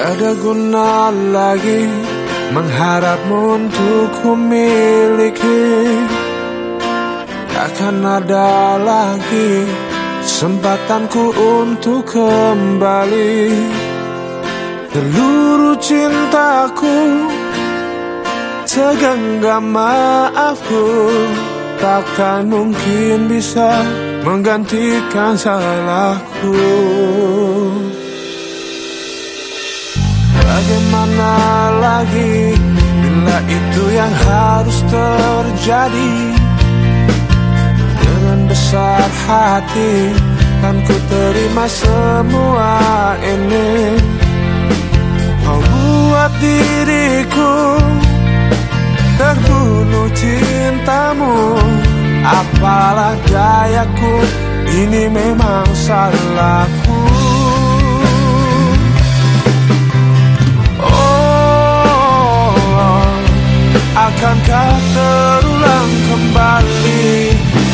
ada guna lagi mengharapmu untuk ku miliki Takkan ada lagi kesempatanku untuk kembali. Seluruh cintaku Segenggam maafku. Takkan mungkin bisa menggantikan salahku Bagaimana lagi Bila itu yang harus terjadi? Dengan besar hati Kan ku terima semua ini. Kau buat diriku Terbunuh cintamu. Apalah dayaku Ini memang salahku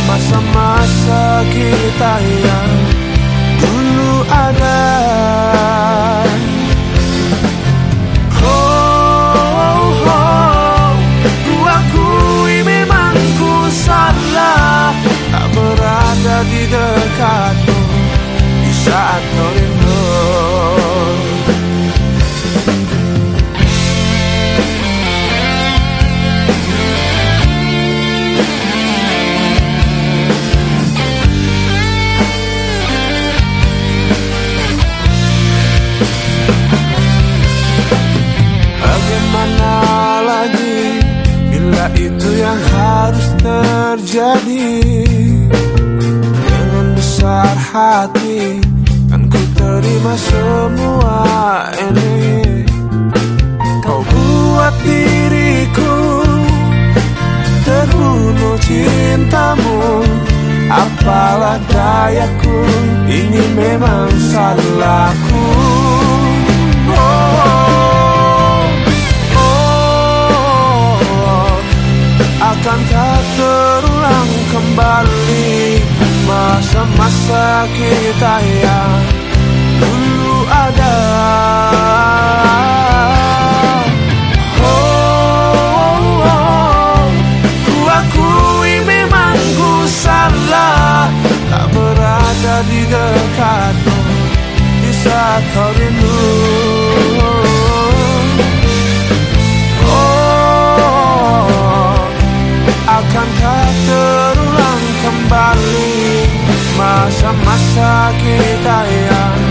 Masa-masa kita yang dulu ada. Oh, oh, ku memang ku salah. Tak berada di dekatmu Di saat kau yang harus terjadi. Dengan besar hati Kan ku terima semua ini. Kau buat diriku Terbunuh cintamu. Apalah dayaku Ini memang salahku Akankah terulang kembali Masa-masa kita yang dulu ada. Tak berada di dekatmu Di saat kau rindu masak eta ean